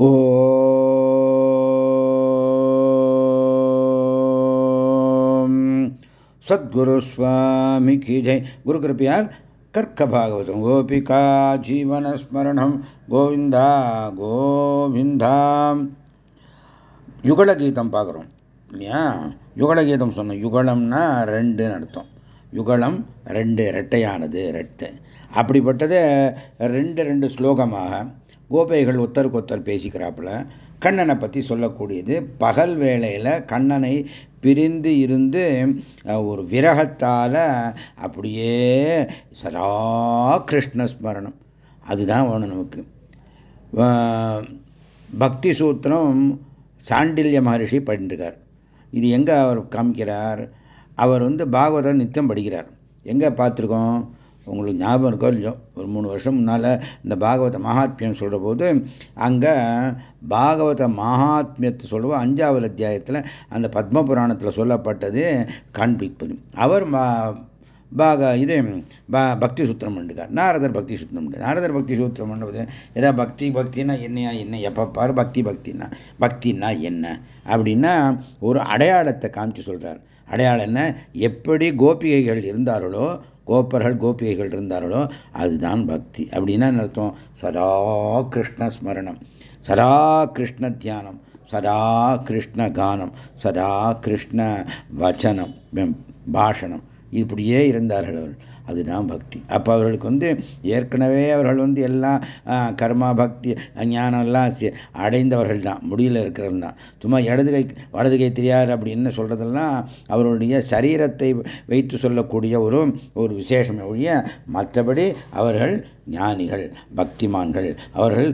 ஓம். சத்குரு சுவாமி கி ஜெய். குரு கிருப்பையால் கர்க்க பாகவதம். கோபிகா ஜீவனஸ்மரணம். கோவிந்தா கோவிந்தாம் யுகலகீதம் பார்க்குறோம் இல்லையா? யுகலகீதம் சொன்னோம் யுகலம்னா ரெண்டுன்னு அர்த்தம். யுகலம் ரெண்டு ரெட்டையானது ரெட்டை அப்படிப்பட்டது ரெண்டு ரெண்டு ஸ்லோகமாக கோபைகள் ஒத்தருக்கு ஒத்தர் பேசிக்கிறாப்புல கண்ணனை பற்றி சொல்லக்கூடியது பகல் வேளையில் கண்ணனை பிரிந்து இருந்து ஒரு விரகத்தால் அப்படியே சதா கிருஷ்ண ஸ்மரணம் அதுதான் வேணும் நமக்கு. பக்தி சூத்திரம் சாண்டில்ய மகரிஷி பண்ணிருக்கார் இது எங்கே அவர் காமிக்கிறார்? அவர் வந்து பாகவதம் நித்தியம் படிக்கிறார். எங்கே பார்த்துருக்கோம்? உங்களுக்கு ஞாபகம் இருக்கோ இல்லையோ ஒரு மூணு வருஷம் முன்னால் இந்த பாகவத மகாத்மியம் சொல்கிற போது அங்கே பாகவத மகாத்மியத்தை சொல்லுவோம் அஞ்சாவது அத்தியாயத்தில் அந்த பத்ம புராணத்தில் சொல்லப்பட்டது காண்பிப்பது அவர் பாக இது பக்தி சூத்திரம் பண்ணுறார் நாரதர் பக்தி சூத்திரம் பண்ணுறார் நாரதர் பக்தி சூத்திரம் பண்ணுறது ஏதா பக்தி பக்தினா என்னையா என்ன எப்போ பக்தி பக்தினா பக்தின்னா என்ன? அப்படின்னா ஒரு அடையாளத்தை காமிச்சு சொல்கிறார் அடையாளம் என்ன? எப்படி கோபிகைகள் இருந்தார்களோ கோப்பர்கள் கோபிகைகள் இருந்தார்களோ அதுதான் பக்தி. அப்படின்னா அர்த்தம்? சதா கிருஷ்ண ஸ்மரணம். சதா கிருஷ்ண தியானம். சதா கிருஷ்ண கானம். சதா கிருஷ்ண வச்சனம். பாஷணம். இப்படியே இருந்தார்கள் அவர்கள். அதுதான் பக்தி. அப்போ அவர்களுக்கு வந்து ஏற்கனவே அவர்கள் வந்து எல்லாம் கர்மா பக்தி ஞானம் எல்லாம் அடைந்தவர்கள் தான். முடியல இருக்கிறவர்கள் தான். சும்மா இடது கை வலது கை தெரியாது அப்படின்னு சொல்றதெல்லாம் அவருடைய சரீரத்தை வைத்து சொல்லக்கூடிய ஒரு ஒரு விசேஷம் ஒழிய மற்றபடி அவர்கள் ஞானிகள் பக்திமான்கள். அவர்கள்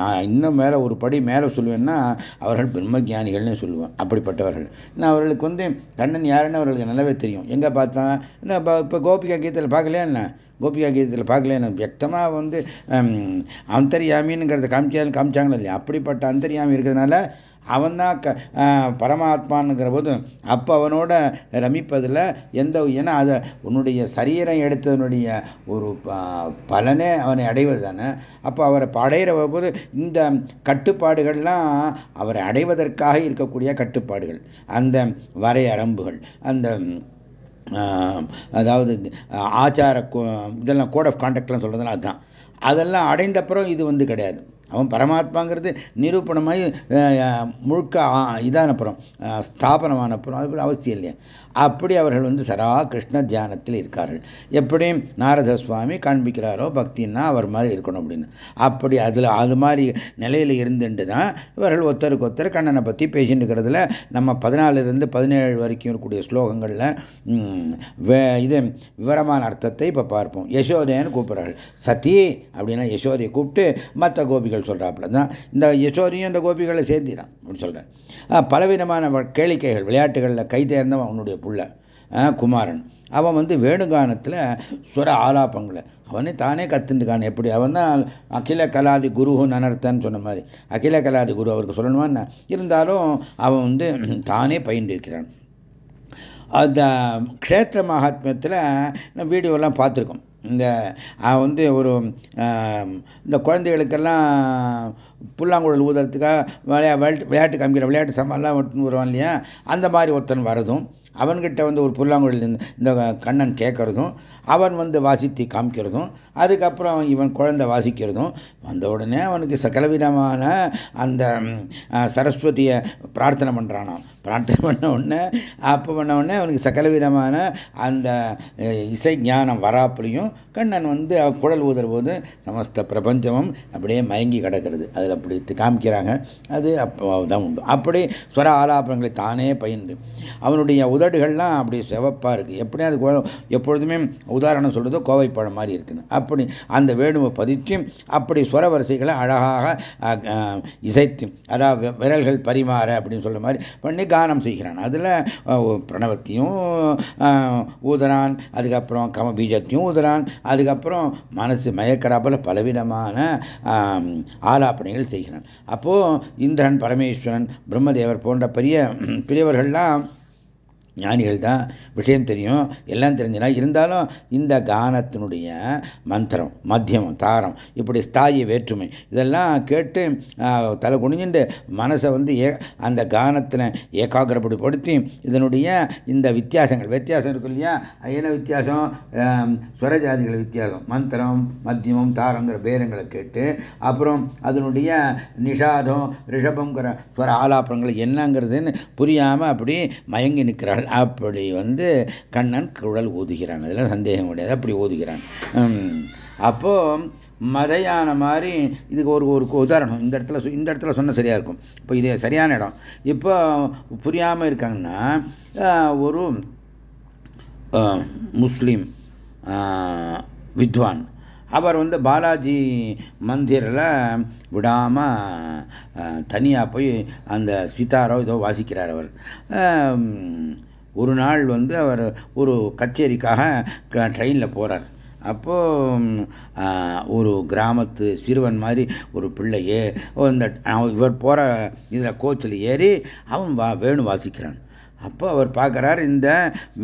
நான் இன்னும் மேலே ஒரு படி மேலே சொல்லுவேன்னா அவர்கள் பிரம்ம ஞானிகள்னு சொல்லுவேன் அப்படிப்பட்டவர்கள். நான் அவர்களுக்கு வந்து கண்ணன் யாருன்னு அவர்களுக்கு நல்லாவே தெரியும். எங்கே பார்த்தா இப்போ கோபிகா கீதத்தில் பார்க்கலையா என்ன? கோபிகா கீதத்தில் பார்க்கல வியக்தமாக வந்து அந்தரியாமின்னுங்கிறத காமிச்சாலும் காமிச்சாங்களோ இல்லையா? அப்படிப்பட்ட அந்தரியாமி இருக்கிறதுனால அவன் தான் க பரமாத்மானுங்கிற போது அப்போ அவனோட ரமிப்பதில் எந்த ஏன்னா அதை உன்னுடைய சரீரம் எடுத்தவனுடைய ஒரு பலனே அவனை அடைவது தானே. அப்போ அவரை அடைகிற போது இந்த கட்டுப்பாடுகள்லாம் அவரை அடைவதற்காக இருக்கக்கூடிய கட்டுப்பாடுகள். அந்த வரையரம்புகள் அந்த அதாவது ஆச்சார இதெல்லாம் கோட் ஆஃப் கான்டாக்ட்லாம் சொல்கிறதுலாம் அதுதான். அதெல்லாம் அடைந்தப்புறம் இது வந்து கிடையாது. அவன் பரமாத்மாங்கிறது நிரூபணமாகி முழுக்க இதான அப்புறம் ஸ்தாபனமான அப்புறம் அது அவசியம் இல்லையா. அப்படி அவர்கள் வந்து சரா கிருஷ்ண தியானத்தில் இருக்கார்கள். எப்படி நாரத சுவாமி காண்பிக்கிறாரோ பக்தின்னா அவர் மாதிரி இருக்கணும் அப்படின்னு. அப்படி அதில் அது மாதிரி நிலையில் இருந்துட்டு தான் இவர்கள் ஒருத்தருக்கு ஒருத்தர் கண்ணனை பற்றி பேசிட்டு இருக்கிறதுல நம்ம பதினாலிருந்து பதினேழு வரைக்கும் இருக்கக்கூடிய ஸ்லோகங்களில் இது விவரமான அர்த்தத்தை இப்போ பார்ப்போம். யசோதையன்னு கூப்பிட்றார்கள். சதி அப்படின்னா யசோதையை கூப்பிட்டு மற்ற கோபிகள் சொல்கிறாப்புல தான் இந்த யசோதையும் இந்த கோபிகளை சேர்த்திறான் அப்படின்னு சொல்கிறேன் பலவிதமான கேளிக்கைகள் விளையாட்டுகளில் கை தேர்ந்தவன் அவனுடைய புள்ள குமாரன். அவன் வந்து வேணுகானத்தில் சுர ஆலாப்பங்களை அவனே தானே கத்துட்டுக்கான் எப்படி? அவன் தான் அகில கலாதி குருன்னு நனர்த்தன்னு சொன்ன மாதிரி. அகில கலாதி குரு அவருக்கு சொல்லணுமா இருந்தாலும் அவன் வந்து தானே பயின்றிருக்கிறான் அந்த க்ஷேத்திர மகாத்மியத்தில் வீடியோலாம் பார்த்துருக்கோம். இந்த வந்து ஒரு இந்த குழந்தைகளுக்கெல்லாம் புல்லாங்குழல் ஊதுறதுக்காக விளையா விளையாட்டு காமிக்கிற விளையாட்டு சாமான்லாம் வருவான் இல்லையா? அந்த மாதிரி ஒருத்தன் வரதும் அவன்கிட்ட வந்து ஒரு புல்லாங்குழல் இந்த கண்ணன் கேட்கறதும் அவன் வந்து வாசித்து காமிக்கிறதும் அதுக்கப்புறம் இவன் குழந்தை வாசிக்கிறதும் வந்த உடனே அவனுக்கு சகலவிதமான அந்த சரஸ்வதியை பிரார்த்தனை பண்ணுறானான் பிரார்த்தனை பண்ண உடனே அப்போ பண்ண உடனே அவனுக்கு சகலவிதமான அந்த இசை ஞானம் வராப்புலையும் கண்ணன் வந்து குழல் ஊதுற போது சமஸ்த பிரபஞ்சமும் அப்படியே மயங்கி கிடக்கிறது. அதில் அப்படி காமிக்கிறாங்க. அது அப்போ தான் உண்டு. அப்படி ஸ்வர ஆலாபனங்களை தானே பயின்று. அவனுடைய உதடுகள்லாம் அப்படி செவப்பாக இருக்குது எப்படியும் அது எப்பொழுதுமே உதாரணம் சொல்கிறது கோவைப்பழம் மாதிரி இருக்குன்னு. அப்படி அந்த வேணுவை பதித்து அப்படி ஸ்வர வரிசைகளை அழகாக இசைத்து அதாவது விரல்கள் பரிமாற அப்படின்னு சொல்கிற மாதிரி பண்ணி கானம் செய்கிறான். அதில் பிரணவத்தையும் ஊதுறான். அதுக்கப்புறம் கம பீஜத்தையும் ஊதுறான். அதுக்கப்புறம் மனசு மயக்கராப்பில் பலவிதமான ஆலாப்பனைகள் செய்கிறான். அப்போது இந்திரன் பரமேஸ்வரன் பிரம்மதேவர் போன்ற பெரிய பெரியவர்கள்லாம் ஞானிகள் தான் விஷயம் தெரியும் எல்லாம் தெரிஞ்சுனா இருந்தாலும் இந்த கானத்தினுடைய மந்திரம் மத்தியமம் தாரம் இப்படி ஸ்தாயி வேற்றுமை இதெல்லாம் கேட்டு தலை குனிஞ்சுட்டு மனசை வந்து ஏ அந்த கானத்தில் ஏகாகிரப்படுத்தி இதனுடைய இந்த வித்தியாசங்கள் வித்தியாசம் இருக்கு இல்லையா? என்ன வித்தியாசம்? ஸ்வரஜாதிகள் வித்தியாசம் மந்திரம் மத்தியமம் தாரங்கிற பேரங்களை கேட்டு அப்புறம் அதனுடைய நிஷாதம் ரிஷபங்கிற ஸ்வர ஆலாபங்கள் என்னங்கிறதுன்னு புரியாமல் அப்படி மயங்கி நிற்கிறாள். அப்படி வந்து கண்ணன் குழல் ஊதுகிறான். அதில் சந்தேகம் கிடையாது. அப்படி ஊதுகிறான். அப்போ மதையான மாதிரி இதுக்கு ஒரு ஒரு உதாரணம். இந்த இடத்துல இந்த இடத்துல சொன்ன சரியாக இருக்கும். இப்போ இது சரியான இடம். இப்போ புரியாமல் இருக்காங்கன்னா ஒரு முஸ்லீம் வித்வான் அவர் வந்து பாலாஜி மந்திரில் விடாமல் தனியாக போய் அந்த சித்தாரோ ஏதோ வாசிக்கிறார் அவர். ஒரு நாள் வந்து அவர் ஒரு கச்சேரிக்காக ட்ரெயினில் போகிறார் அப்போ ஒரு கிராமத்து சிறுவன் மாதிரி ஒரு பிள்ளையே இந்த இவர் போகிற இதில் கோச்சில் ஏறி அவன் வா வேணு வாசிக்கிறான். அப்போ அவர் பார்க்குறார் இந்த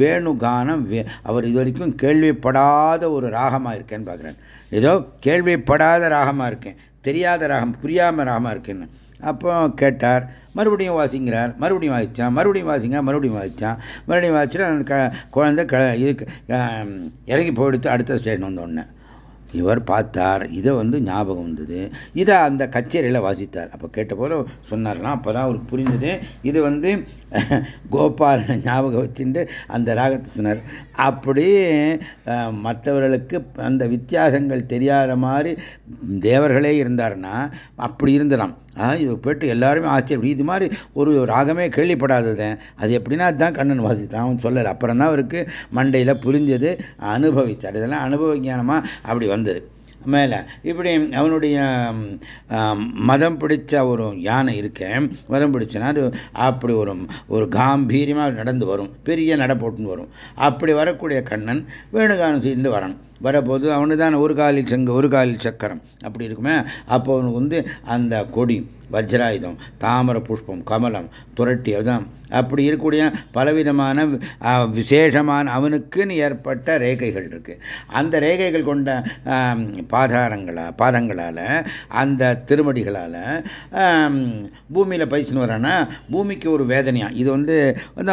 வேணு கானம் அவர் இது வரைக்கும் கேள்விப்படாத ஒரு ராகமாக இருக்கேன்னு பார்க்குறாரு. ஏதோ கேள்விப்படாத ராகமாக இருக்கேன் தெரியாத ராகம் புரியாமல் ராகமாக இருக்கேன்னு. அப்போ கேட்டார் மறுபடியும் வாசிங்கிறார் மறுபடியும் வாசித்தான் மறுபடியும் வாசிங்க மறுபடியும் வாசித்தான் மறுபடியும் வாசிச்சுட்டு அந்த குழந்தை க இது இறங்கி போயிடுத்து அடுத்த ஸ்டேஷன் வந்தோடனே இவர் பார்த்தார் இதை வந்து ஞாபகம் வந்தது. இதை அந்த கச்சேரியில் வாசித்தார். அப்போ கேட்ட போல சொன்னார்லாம் அப்போ தான் அவருக்கு புரிந்தது. இது வந்து கோபாலனை ஞாபகம் வச்சுட்டு அந்த ராகத்தை சொன்னார் அப்படி மற்றவர்களுக்கு அந்த வித்தியாசங்கள் தெரியாத மாதிரி தேவர்களே இருந்தாருன்னா அப்படி இருந்தலாம் இது போயிட்டு எல்லாருமே ஆச்சரியம். இது மாதிரி ஒரு ராகமே கேள்விப்படாததேன் அது எப்படின்னா அதுதான் கண்ணன் வாசித்தான். அவன் சொல்லலை. அப்புறம் தான் அவருக்கு மண்டையில் புரிஞ்சது அனுபவித்தார். இதெல்லாம் அனுபவ ஞானமாக அப்படி வந்தது. மேலே. இப்படி அவனுடைய மதம் பிடிச்ச ஒரு யானை இருக்கேன் மதம் பிடிச்சனா அது அப்படி ஒரு ஒரு காம்பீரியமாக நடந்து வரும். பெரிய நட போட்டுன்னு வரும். அப்படி வரக்கூடிய கண்ணன் வேணுகானம் சேர்ந்து வரணும் வரபோது அவனு தான் ஒரு காலில் செங்க ஒரு காலில் சக்கரம். அப்படி இருக்குமே? அப்போ அவனுக்கு வந்து அந்த கொடி வஜ்ராயுதம் தாமர புஷ்பம் கமலம் துரட்டி அதுதான் அப்படி இருக்கக்கூடிய பலவிதமான விசேஷமான அவனுக்குன்னு ஏற்பட்ட ரேகைகள் இருக்கு. அந்த ரேகைகள் கொண்ட பாதாரங்களா பாதங்களால் அந்த திருமடிகளால் பூமியில் பயிச்சுன்னு வரானா பூமிக்கு ஒரு வேதனையா இது வந்து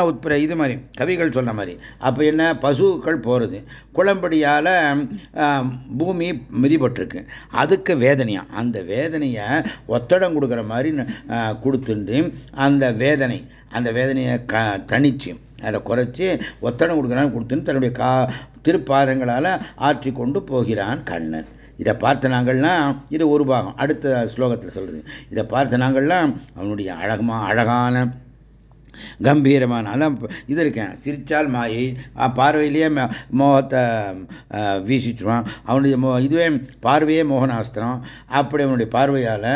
உட்புற இது மாதிரி கவிகள் சொல்ற மாதிரி. அப்போ என்ன பசுக்கள் போகிறது குளம்படியால் பூமி மிதிப்பட்டிருக்கு அதுக்கு வேதனையா அந்த வேதனையை ஒத்தடம் கொடுக்குற மாதிரி கொடுத்துட்டு அந்த வேதனை அந்த வேதனையை க தனிச்சு அதை குறைச்சி ஒத்தனை கொடுக்குறான்னு கொடுத்துன்னு தன்னுடைய கா திருப்பாதங்களால் ஆற்றி கொண்டு போகிறான் கண்ணன். இதை பார்த்த நாங்கள்லாம் இது ஒரு பாகம். அடுத்த ஸ்லோகத்தில் சொல்றது. இதை பார்த்த நாங்கள்லாம் அவனுடைய அழகமாக அழகான கம்பீரமான அதான் இது இருக்கேன். சிரித்தால் மாயை பார்வையிலேயே மோகத்தை வீசிட்டுருவான். அவனுடைய மோ இதுவே பார்வையே மோகனாஸ்திரம். அப்படி அவனுடைய பார்வையால்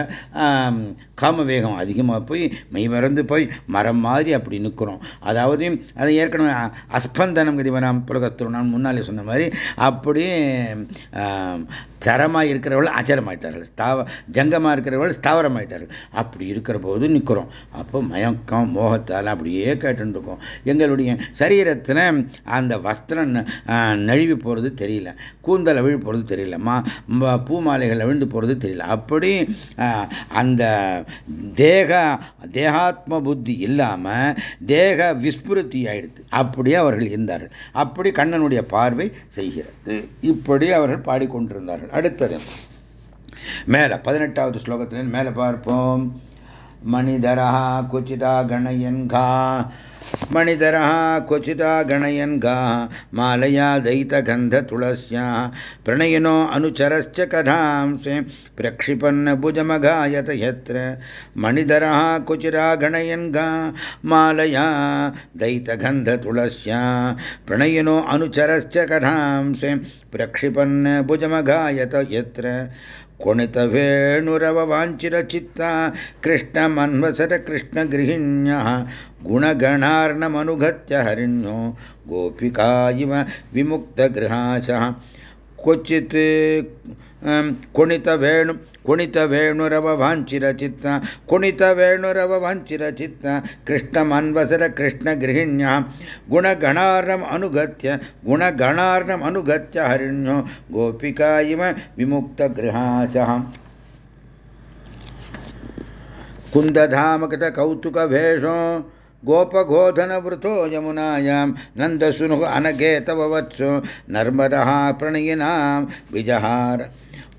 காமவேகம் அதிகமாக போய் மெய் மறந்து போய் மரம் மாதிரி அப்படி நிற்கிறோம். அதாவது அது ஏற்கனவே அஸ்பந்தனம் கதிவனாம் புலகத்துறோம் நான் முன்னாலே சொன்ன மாதிரி அப்படி சரமாக இருக்கிறவர்கள் அச்சரமாயிட்டார்கள் ஸ்தாவ ஜங்கமாக இருக்கிறவர்கள் ஸ்தாவரமாயிட்டார்கள். அப்படி இருக்கிற போது நிற்கிறோம். அப்போ மயக்கம் மோகத்தால் அப்படியே கேட்டுருக்கோம் எங்களுடைய சரீரத்தில் அந்த வஸ்திரம் நழுவி போகிறது தெரியல. கூந்தல் அவிழ் போகிறது தெரியல. மா பூ மாலைகள் அவிழ்ந்து போகிறது தெரியல. அப்படி அந்த தேக தேகாத்ம புத்தி இல்லாமல் தேக விஸ்புருத்தி ஆயிடுது. அப்படியே அவர்கள் இருந்தார்கள். அப்படி கண்ணனுடைய பார்வை செய்கிறது. இப்படி அவர்கள் பாடிக்கொண்டிருந்தார்கள். அடுத்தது மேல பதினெட்டாவது ஸ்லோகத்தில் மேல பார்ப்போம். मणिधरः कुचिता गणयन् घा मणिधरः क्वचिता गणयन् गा मालया दयितगन्धतुलस्या प्रणयिनो अनुचरश्च कथांसे प्रक्षिपन्न भुजमगायत यत्र मणिधरः कुचिरा गणयन् गा मालया दयितगन्धतुलस्या प्रणयिनो अनुचरश्च कथांसे प्रक्षिपन्न भुजमगायत यत्र कुणितवेणुरववाञ्छितचित्ता कृष्णमन्वसर कृष्णगृहिण्यः गुणगणार्णमनुगत्य हरिण्यो गोपिका इव विमुक्तगृहाशः क्वचित् कुणितवेणु ಕುಣಿತ ವೇಣುರವ ವಾಂಚಿರ ಚಿತ್ತ ಕುಣಿತ ವೇಣುರವ ವಾಂಚಿರ ಚಿತ್ತ ಕೃಷ್ಣ ಮನ್ವಸರ ಕೃಷ್ಣ ಗೃಹಿಣ್ಯ ಗುಣಗಣಾರ್ಣಂ ಅನುಗತ್ಯ ಗುಣಗಣಾರ್ಣಂ ಅನುಗತ್ಯ ಹರಿಣ್ಯೋ ಗೋಪಿಕಾ ಇವ ವಿಮುಕ್ತ ಗೃಹಾಸಃ ಕುಂದಧಾಮಕಟ ಕೌತುಕ ವೇಷೋ गोपगोधनवृतो यमुनायां नन्दसुनुः अनगे तव वत्सो नर्मदः प्रणयिनां विजहार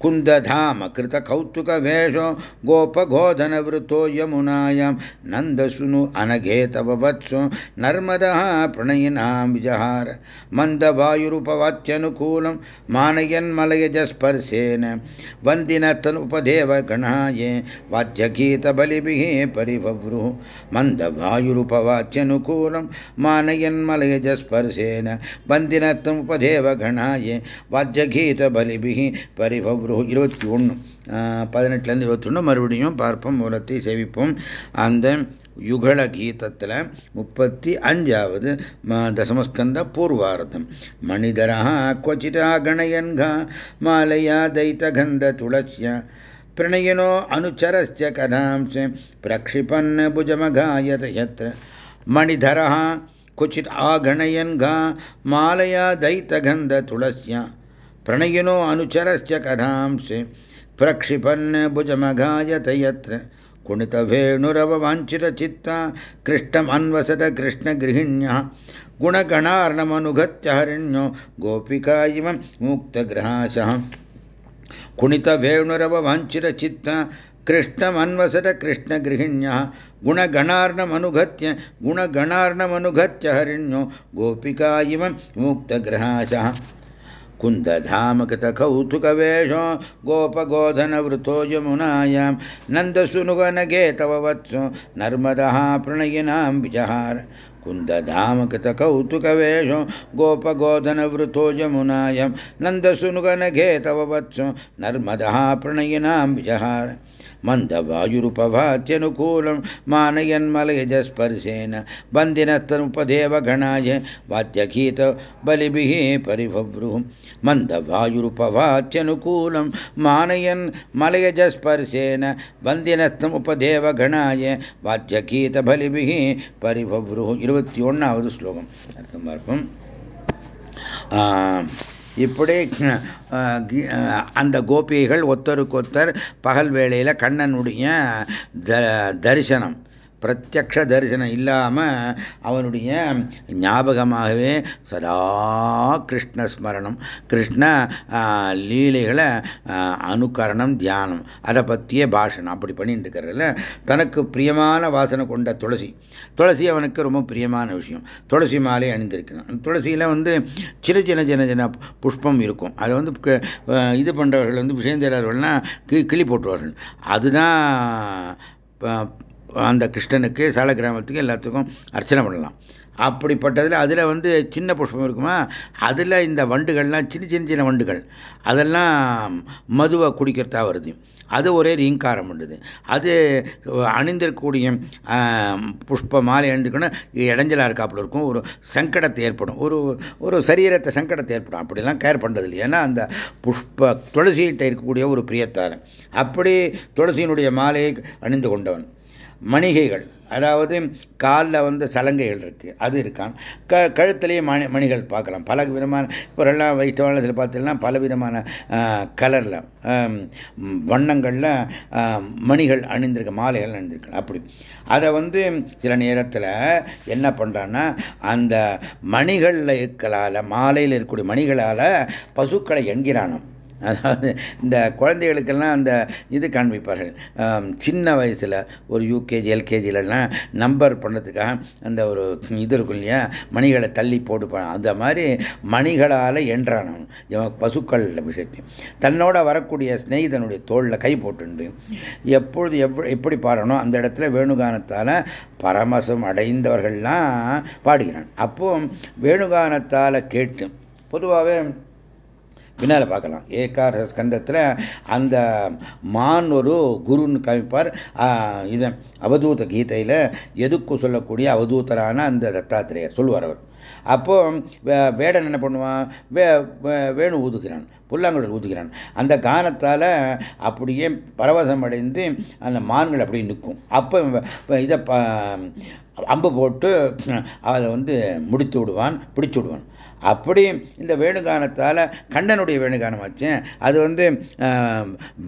कुन्दधाम कृतकौतुकवेषो गोपगोधनवृतो यमुनायां नन्दसुनु अनघे तव वत्सो नर्मदः प्रणयिनां विजहार मन्दवायुरुपवात्यनुकूलं मानयन्मलयजस्पर्शेन वन्दिनतनुपदेवगणाये वाद्यगीतबलिभिः परिभवृः मन्दवायुरुपवात्यनुकूलं मानयन्मलयजस्पर्शेन वन्दिनतमुपदेवगणाये वाद्यगीतबलिभिः குரு இருபத்தி ஒன்று பதினெட்டுலேருந்து இருபத்தி ஒன்று மறுபடியும் பார்ப்போம் மூலத்தை சேவிப்போம். அந்த யுகல கீதத்தில் முப்பத்தி அஞ்சாவது தசமஸ்கந்த பூர்வார்த்தம். மணிதரா கொச்சிதா கணயன்கா மாலையா தைத்த கந்த துளசியா பிரணயனோ அனுச்சரஸ்ய கதாம்ச பிரக்ஷிபன் புஜமகாயத யத்ர. மணிதரா குச்சித் ஆகணயன்கா மாலையா தைத்த துளசியா प्रणयिनो अनुचरश्च कथांसि प्रक्षिपन् भुजमघायत यत्र कुणितवेणुरववाञ्छितचित्ता कृष्णमन्वसत कृष्णगृहिण्यः गुणगणार्णमनुगत्य हरिण्यो गोपिका इव मुक्तग्रहाशः कुणितवेणुरववाञ्छितचित्ता कृष्णमन्वसत कृष्णगृहिण्यः गुणगणार्णमनुगत्य गुणगणार्णमनुगत्य हरिण्यो गोपिका इव मुक्तग्रहाशः कुन्दधामकृतकौतुकवेषो गोपगोधनवृतो यमुनायां नन्दसुनुगनगे तव वत्सो नर्मदः प्रणयिनां विजहार कुन्दधामकृतकौतुकवेषो गोपगोधनवृतो यमुनायां नन्दसुनुगनगे तव वत्सो नर्मदः प्रणयिनां विजहार मन्दवायुरुपभात्यनुकूलं मानयन्मलयजस्पर्शेन बन्दिनस्तनुपदेवगणाय वाद्यगीत बलिभिः परिभवृः मन्दवायुरुपभात्यनुकूलं मानयन् मलयजस्पर्शेन बन्दिनस्तमुपदेवगणाय वाद्यगीतबलिभिः परिभवृः இருபத்தி ஒன்றாவது ஸ்லோகம் அர்த்தம் பார்ப்போம் இப்படி அந்த கோபிகைகள் ஒத்தருக்கொத்தர் பகல் வேளையில் கண்ணனுடைய தரிசனம். பிரத்யக்ஷ தரிசனம் இல்லாமல் அவனுடைய ஞாபகமாகவே சதா கிருஷ்ண ஸ்மரணம் கிருஷ்ண லீலைகளை அனுகரணம் தியானம். அதை பற்றிய பாஷணம். அப்படி பண்ணிட்டு இருக்கிறதுல தனக்கு பிரியமான வாசனை கொண்ட துளசி. துளசி அவனுக்கு ரொம்ப பிரியமான விஷயம். துளசி மாலை அணிந்திருக்கிறான். துளசியில் வந்து சின்ன சின்ன சின்ன சின்ன புஷ்பம் இருக்கும். அதை வந்து இது பண்ணுறவர்கள் வந்து விஷயந்தேரர்கள்லாம் கிளி போட்டுவார்கள். அதுதான் அந்த கிருஷ்ணனுக்கு சால கிராமத்துக்கு எல்லாத்துக்கும் அர்ச்சனை பண்ணலாம். அப்படிப்பட்டதில் அதில் வந்து சின்ன புஷ்பம் இருக்குமா? அதில் இந்த வண்டுகள்லாம் சின்ன சின்ன சின்ன வண்டுகள். அதெல்லாம் மதுவை குடிக்கிறதா வருது. அது ஒரே ரீங்காரம் பண்ணுது அது அணிந்திருக்கக்கூடிய புஷ்ப மாலை அணிந்துக்கணும். இடைஞ்சலாக இருக்காப்புல இருக்கும். ஒரு சங்கடத்தை ஏற்படும். ஒரு ஒரு சரீரத்தை சங்கடத்தை ஏற்படும். அப்படிலாம் கேர் பண்ணுறது இல்லை ஏன்னா அந்த புஷ்ப துளசிகிட்ட இருக்கக்கூடிய ஒரு பிரியத்தாரன் அப்படி துளசியினுடைய மாலையை அணிந்து கொண்டவன். மணிகைகள். அதாவது காலில் வந்து சலங்கைகள் இருக்குது அது இருக்கான். க கழுத்துலேயே மணி மணிகள் பார்க்கலாம். பல விதமான இப்போரெல்லாம் இதில் பார்த்தீங்கன்னா பல விதமான கலரில் வண்ணங்களில் மணிகள் அணிந்திருக்க மாலைகள் அணிந்திருக்கலாம் அப்படி. அதை வந்து சில நேரத்தில் என்ன பண்ணுறான்னா அந்த மணிகளில் இருக்கலால் மாலையில் இருக்கக்கூடிய மணிகளால் பசுக்களை என்கிறானாம் அதாவது இந்த குழந்தைகளுக்கெல்லாம் அந்த இது காண்பிப்பார்கள். சின்ன வயசில் ஒரு யூகேஜி எல்கேஜிலலாம் நம்பர் பண்ணதுக்காக அந்த ஒரு இது இருக்கும் இல்லையா? மணிகளை தள்ளி போட்டு அந்த மாதிரி மணிகளால் என்றான் அவன். பசுக்கள் விஷயத்தையும் தன்னோட வரக்கூடிய ஸ்நேகிதனுடைய தோளில் கை போட்டுண்டு. எப்பொழுது எவ் எப்படி பாடணும் அந்த இடத்துல வேணுகானத்தால் பரமசம் அடைந்தவர்கள்லாம் பாடுகிறான். அப்போ வேணுகானத்தால் கேட்டு பொதுவாகவே பின்னால் பார்க்கலாம். ஏகார ஸ்கந்தத்தில் அந்த மான் ஒரு குருன்னு காமிப்பார். இதை அவதூத கீதையில் எதுக்கு சொல்லக்கூடிய அவதூத்தரான அந்த தத்தாத்திரேயர் சொல்லுவார் அவர். அப்போ வேடன் என்ன பண்ணுவான்? வே வேணு ஊதுகிறான். புல்லாங்குழல் ஊதுகிறான். அந்த கானத்தால் அப்படியே பரவசம் அடைந்து அந்த மான்கள் அப்படியே நிற்கும். அப்போ இதை அம்பு போட்டு அதை வந்து முடித்து விடுவான் பிடிச்சு விடுவான். அப்படி இந்த வேணுகானத்தால் கண்ணனுடைய வேணுகானம் வச்சேன் அது வந்து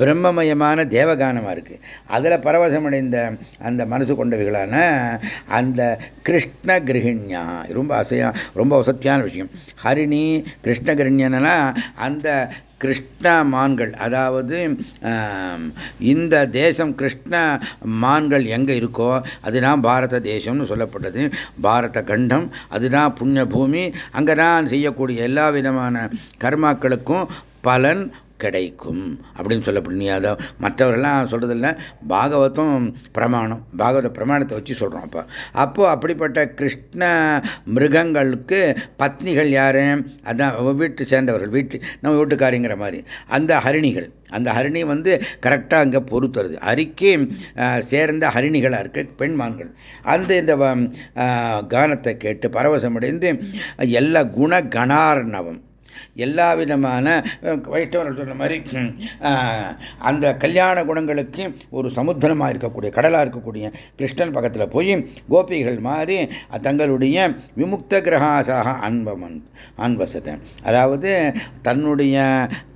பிரம்மமயமான தேவகானமாக இருக்குது அதில் பரவசமடைந்த அந்த மனசு கொண்டவைகளான அந்த கிருஷ்ண கிரகிணியா. ரொம்ப அசையா ரொம்ப வசத்தியான விஷயம். ஹரிணி கிருஷ்ண கிரகிணியனா அந்த கிருஷ்ண மான்கள் அதாவது இந்த தேசம் கிருஷ்ண மான்கள் எங்கே இருக்கோ அதுதான் பாரத தேசம்னு சொல்லப்பட்டது. பாரத கண்டம் அதுதான் புண்ணிய பூமி அங்கே தான் செய்யக்கூடிய எல்லா விதமான கர்மாக்களுக்கும் பலன் கிடைக்கும் அப்படின்னு சொல்லப்படும். நீ அதை மற்றவரெல்லாம் சொல்கிறதில்ல பாகவதம் பிரமாணம். பாகவத பிரமாணத்தை வச்சு சொல்கிறோம் அப்போ. அப்போது அப்படிப்பட்ட கிருஷ்ண மிருகங்களுக்கு பத்னிகள் யார்? அதான் வீட்டு சேர்ந்தவர்கள். வீட்டு நம்ம வீட்டுக்காரிங்கிற மாதிரி. அந்த ஹரிணிகள். அந்த ஹரிணி வந்து கரெக்டாக அங்கே பொறுத்துறது ஹரிக்கு சேர்ந்த ஹரிணிகளாக இருக்க பெண்மான்கள். அந்த இந்த கானத்தை கேட்டு பரவசமடைந்து எல்லா குண கணார்ணவம் எல்லா விதமான வைஷ்ணவர்கள் சொன்ன மாதிரி அந்த கல்யாண குணங்களுக்கு ஒரு சமுத்திரமாக இருக்கக்கூடிய கடலாக இருக்கக்கூடிய கிருஷ்ணன் பக்கத்தில் போய் கோபிகள் மாதிரி தங்களுடைய விமுக்த கிரகாசாக அன்பமன் அன்பசத்தை அதாவது தன்னுடைய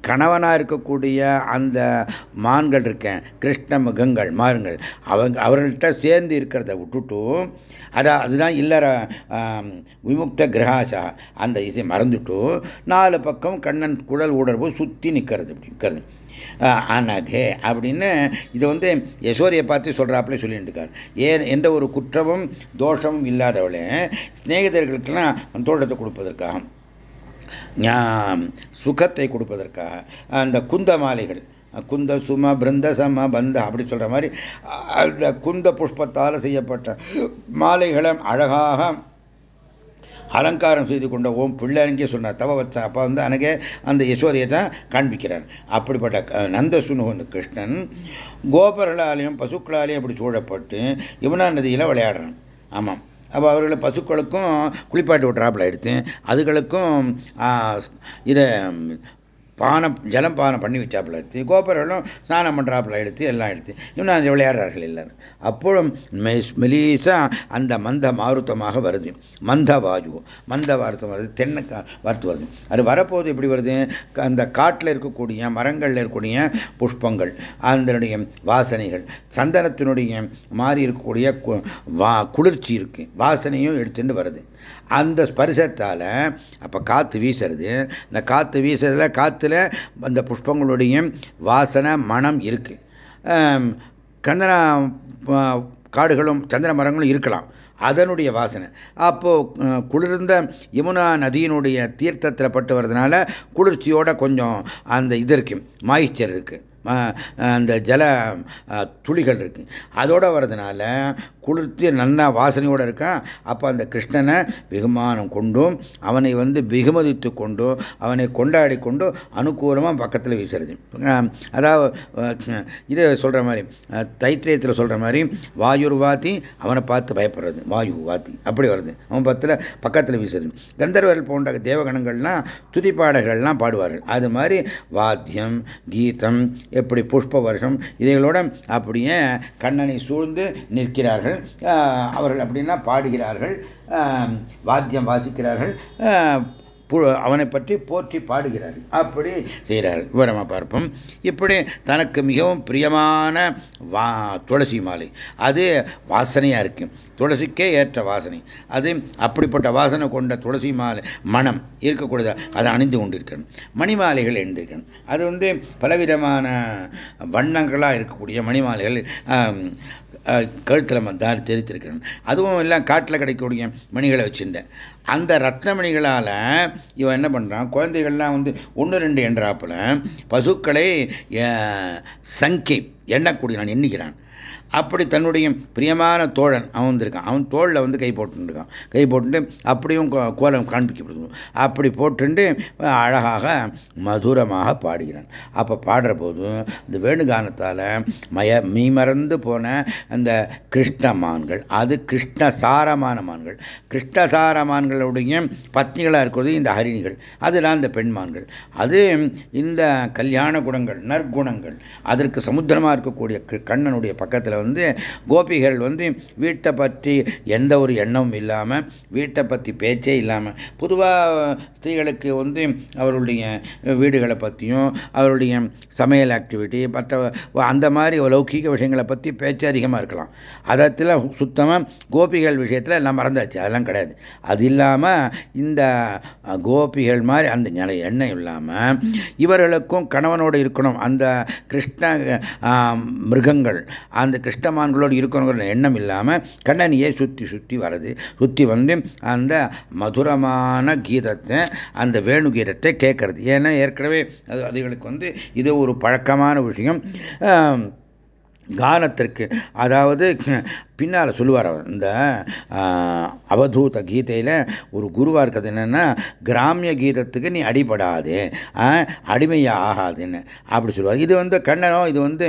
கணவனாக இருக்கக்கூடிய அந்த மான்கள் இருக்கேன். கிருஷ்ண முகங்கள் மாறுங்கள் அவங்க அவர்கள்ட்ட சேர்ந்து இருக்கிறத விட்டுட்டும் அதான் அதுதான் இல்லற விமுக்த கிரகாசா அந்த இசை மறந்துட்டும் நாலு பக்கம் கண்ணன் குழல் உடற்பு சுற்றி நிற்கிறது அப்படி நிற்கிறது அனகே அப்படின்னு இதை வந்து யசோரியை பார்த்து சொல்கிறாப்புல சொல்லிட்டு இருக்கார் ஏன் எந்த ஒரு குற்றமும் தோஷமும் இல்லாதவளே ஸ்நேகிதர்களுக்கெல்லாம் தோட்டத்தை கொடுப்பதற்காக. சுகத்தை கொடுப்பதற்காக. அந்த குந்த மாலைகள் குந்த சும பிருந்த சம பந்த அப்படி சொல்ற மாதிரி அந்த குந்த புஷ்பத்தால் செய்யப்பட்ட மாலைகளை அழகாக அலங்காரம் செய்து கொண்ட ஓம் பிள்ளைங்க சொன்னார். தவ வச்ச அப்போ வந்து அனகே அந்த யசோதையை தான் காண்பிக்கிறார். அப்படிப்பட்ட நந்த சுனுகன் கிருஷ்ணன் கோபர்களாலையும் பசுக்களாலையும் அப்படி சூழப்பட்டு யமுனா நதியில் விளையாடுறான். ஆமாம். அப்போ அவர்களை பசுக்களுக்கும் குளிப்பாட்டி விட்றாப்புல எடுத்து அதுகளுக்கும் இதை பானம் ஜலம் பானம் பண்ணி வச்சாப்புல எடுத்து கோபுரங்களும் ஸ்நானம் பண்ணுறாப்புல எடுத்து எல்லாம் எடுத்து. இன்னும் அந்த விளையாடுறார்கள் இல்லை அப்பொழுதும் மெலீசா அந்த மந்த மாருத்தமாக வருது. மந்த வாயு மந்த வாருத்தம் வருது தென்னை வார்த்து வருது. அது வரப்போது எப்படி வருது? அந்த காட்டில் இருக்கக்கூடிய மரங்களில் இருக்கக்கூடிய புஷ்பங்கள் அதனுடைய வாசனைகள் சந்தனத்தினுடைய மாறி இருக்கக்கூடிய வா குளிர்ச்சி இருக்கு. வாசனையும் எடுத்துட்டு வருது. அந்த ஸ்பரிசத்தால் அப்போ காற்று வீசுறது. இந்த காற்று வீசுறதுல காற்றுல அந்த புஷ்பங்களுடைய வாசனை மனம் இருக்கு. கந்தன காடுகளும் சந்திர மரங்களும் இருக்கலாம். அதனுடைய வாசனை. அப்போது குளிர்ந்த யமுனா நதியினுடைய தீர்த்தத்தில் பட்டு வர்றதுனால குளிர்ச்சியோட கொஞ்சம் அந்த இது இருக்கு மாய்ச்சர் இருக்குது அந்த ஜல துளிகள் இருக்குது அதோட வர்றதுனால குளிர்த்து நல்லா வாசனையோடு இருக்கான். அப்போ அந்த கிருஷ்ணனை வெகுமானம் கொண்டும் அவனை வந்து வெகுமதித்து கொண்டும் அவனை கொண்டாடி கொண்டு அனுகூலமாக பக்கத்தில் வீசுறது. அதாவது இது சொல்கிற மாதிரி தைத்திரியத்தில் சொல்கிற மாதிரி வாயுர் வாத்தி அவனை பார்த்து பயப்படுறது. வாயு வாத்தி அப்படி வருது. அவன் பத்தில் பக்கத்தில் வீசுறது. கந்தர்வர்கள் போன்ற தேவகணங்கள்லாம் துதிப்பாடல்கள்லாம் பாடுவார்கள். அது மாதிரி வாத்தியம் கீதம் எப்படி புஷ்ப வருஷம் இதைகளோட அப்படியே கண்ணனை சூழ்ந்து நிற்கிறார்கள். அவர்கள் அப்படின்னா பாடுகிறார்கள். வாத்தியம் வாசிக்கிறார்கள். அவனை பற்றி போற்றி பாடுகிறார்கள். அப்படி செய்கிறார்கள். விவரமாக பார்ப்போம். இப்படி தனக்கு மிகவும் பிரியமான வா துளசி மாலை. அது வாசனையாக இருக்கும் துளசிக்கே ஏற்ற வாசனை. அது அப்படிப்பட்ட வாசனை கொண்ட துளசி மாலை மனம் இருக்கக்கூடாது அதை அணிந்து கொண்டிருக்கணும். மணிமாலைகள் எழுந்திருக்கணும் அது வந்து பலவிதமான வண்ணங்களாக இருக்கக்கூடிய மணிமாலைகள். கழுத்தில் தான் தெரித்திருக்கிறேன்? அதுவும் எல்லாம் காட்டில் கிடைக்கக்கூடிய மணிகளை வச்சுருந்தேன். அந்த ரத்னமணிகளால் இவன் என்ன பண்ணுறான் குழந்தைகள்லாம் வந்து ஒன்று ரெண்டு என்றாப்புல பசுக்களை சங்கை எண்ணக்கூடிய நான் எண்ணிக்கிறான் அப்படி தன்னுடைய பிரியமான தோழன் அவன் வந்திருக்கான். அவன் தோளில் வந்து கை போட்டுருக்கான் கை போட்டுட்டு அப்படியும் கோலம் காண்பிக்கப்படுது. அப்படி போட்டுண்டு அழகாக மதுரமாக பாடுகிறான். அப்போ பாடுற போது இந்த வேணுகானத்தால் மய மீ மறந்து போன அந்த கிருஷ்ணமான்கள் அது கிருஷ்ணசாரமான மான்கள். கிருஷ்ணசாரமான்களுடைய பத்னிகளாக இருக்கிறது இந்த ஹரிணிகள். அதுதான் இந்த பெண்மான்கள் அது இந்த கல்யாண குணங்கள் நற்குணங்கள் அதற்கு சமுத்திரமாக இருக்கக்கூடிய கண்ணனுடைய பக்கத்தில் வந்து கோபிகள் வந்து வீட்டை பற்றி எந்த ஒரு எண்ணமும் இல்லாமல் வீட்டை பற்றி பேச்சே இல்லாமல் பொதுவாக ஸ்திரீகளுக்கு வந்து அவருடைய வீடுகளை பற்றியும் அவருடைய சமையல் ஆக்டிவிட்டி மற்ற அந்த மாதிரி லௌகீக விஷயங்களை பற்றி பேச்சு அதிகமாக இருக்கலாம். அதத்தில் சுத்தமாக கோபிகள் விஷயத்தில் எல்லாம் மறந்தாச்சு. அதெல்லாம் கிடையாது. அது இல்லாமல் இந்த கோபிகள் மாதிரி அந்த நிலை எண்ணம் இல்லாமல் இவர்களுக்கும் கணவனோடு இருக்கணும். அந்த கிருஷ்ண மிருகங்கள் அந்த கிருஷ்ணமான்களோடு இருக்கணுங்கிற எண்ணம் இல்லாமல் கண்ணனியே சுற்றி சுற்றி வருது சுற்றி வந்து அந்த மதுரமான கீதத்தை அந்த வேணு கீதத்தை கேட்கறது ஏன்னா ஏற்கனவே அது அதுகளுக்கு வந்து இது ஒரு பழக்கமான விஷயம். கானத்திற்கு. அதாவது பின்னால் சொல்லுவார் இந்த அவதூத கீதையில் ஒரு குருவாக இருக்கிறது என்னென்னா கிராமிய கீதத்துக்கு நீ அடிபடாது அடிமையா ஆகாதுன்னு அப்படி சொல்லுவார். இது வந்து கண்ணனோ இது வந்து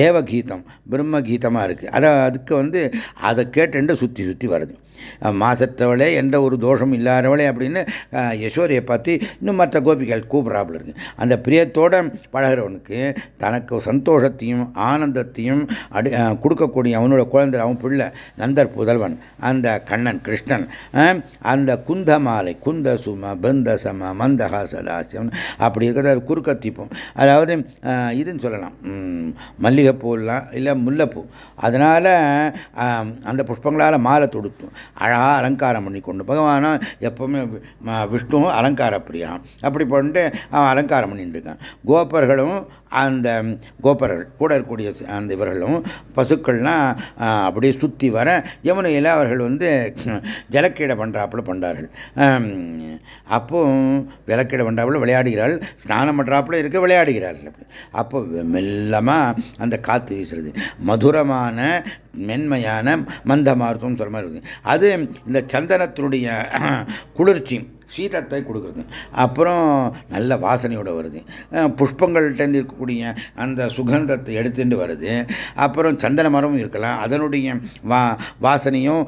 தேவ கீதம் பிரம்ம கீதமாக இருக்குது அதை அதுக்கு வந்து அதை கேட்டுண்டு சுற்றி சுற்றி வருது. மாசற்றவளே எந்த ஒரு தோஷம் இல்லாதவளே அப்படின்னு யசோதையை பார்த்து இன்னும் மற்ற கோபிகள் கூப்பிடாப்புல இருக்கு அந்த பிரியத்தோட பழகிறவனுக்கு தனக்கு சந்தோஷத்தையும் ஆனந்தத்தையும் அடி கொடுக்கக்கூடிய அவனோட குழந்தை அவன் பிள்ளை நந்தர் புதல்வன் அந்த கண்ணன் கிருஷ்ணன் அந்த குந்த மாலை குந்த சும பிருந்த சம மந்தகா சதாசியம் அப்படி இருக்கிறது குறுக்கத்திப்போம் அதாவது இதுன்னு சொல்லலாம். மல்லிகைப்பூலாம் இல்லை முல்லைப்பூ. அதனால் அந்த புஷ்பங்களால் மாலை தொடுத்தும் அழகாக அலங்காரம் பண்ணி கொண்டு பகவானா எப்பவுமே விஷ்ணுவும் அலங்கார பிரியா. அப்படி பண்ணிட்டு அவன் அலங்காரம் பண்ணிட்டு இருக்கான். கோபர்களும் அந்த கோபர்கள் கூட இருக்கக்கூடிய அந்த இவர்களும் பசுக்கள்லாம் அப்படியே சுற்றி வர யமுனையில் அவர்கள் வந்து ஜலக்கீடை பண்ணுறாப்புல பண்ணுறார்கள் அப்போ விளக்கீடை பண்ணுறாப்புல விளையாடுகிறாள். ஸ்நானம் பண்ணுறாப்புல இருக்க விளையாடுகிறார்கள். அப்போ மெல்லமாக அந்த காற்று வீசுறது. மதுரமான மென்மையான மந்தமார்த்தம் சொல்ற மாதிரி இருக்குது அது இந்த சந்தனத்தினுடைய குளிர்ச்சி சீதத்தை கொடுக்குறது. அப்புறம் நல்ல வாசனையோடு வருது. புஷ்பங்கள்கிட்ட இருக்கக்கூடிய அந்த சுகந்தத்தை எடுத்துட்டு வருது. அப்புறம் சந்தன மரமும் இருக்கலாம். அதனுடைய வா வாசனையும்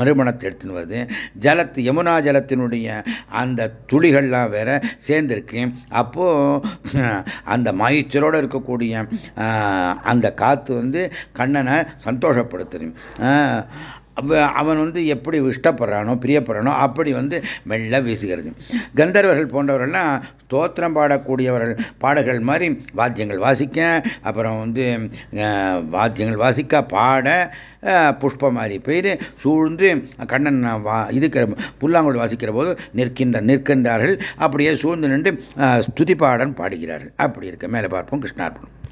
மறுமணத்தை எடுத்துன்னு வருது. ஜலத்து யமுனா ஜலத்தினுடைய அந்த துளிகள்லாம் வேற சேர்ந்துருக்கு. அப்போது அந்த மாயிச்சரோடு இருக்கக்கூடிய அந்த காற்று வந்து கண்ணனை சந்தோஷப்படுத்துது. அவன் வந்து எப்படி இஷ்டப்படுறானோ பிரியப்படுறானோ அப்படி வந்து மெல்ல வீசுகிறது. கந்தர்வர்கள் போன்றவர்கள்லாம் ஸ்தோத்திரம் பாடக்கூடியவர்கள் பாடல்கள் மாதிரி வாத்தியங்கள் வாசிக்க அப்புறம் வந்து வாத்தியங்கள் வாசிக்க பாட புஷ்பம் மாதிரி பெய்து சூழ்ந்து கண்ணன் வா இதுக்கிற புல்லாங்குழல் வாசிக்கிற போது நிற்கின்ற நிற்கின்றார்கள். அப்படியே சூழ்ந்து நின்று ஸ்துதி பாடன் பாடுகிறார்கள். அப்படி இருக்க. மேலே பார்ப்போம். கிருஷ்ணார்பணம்.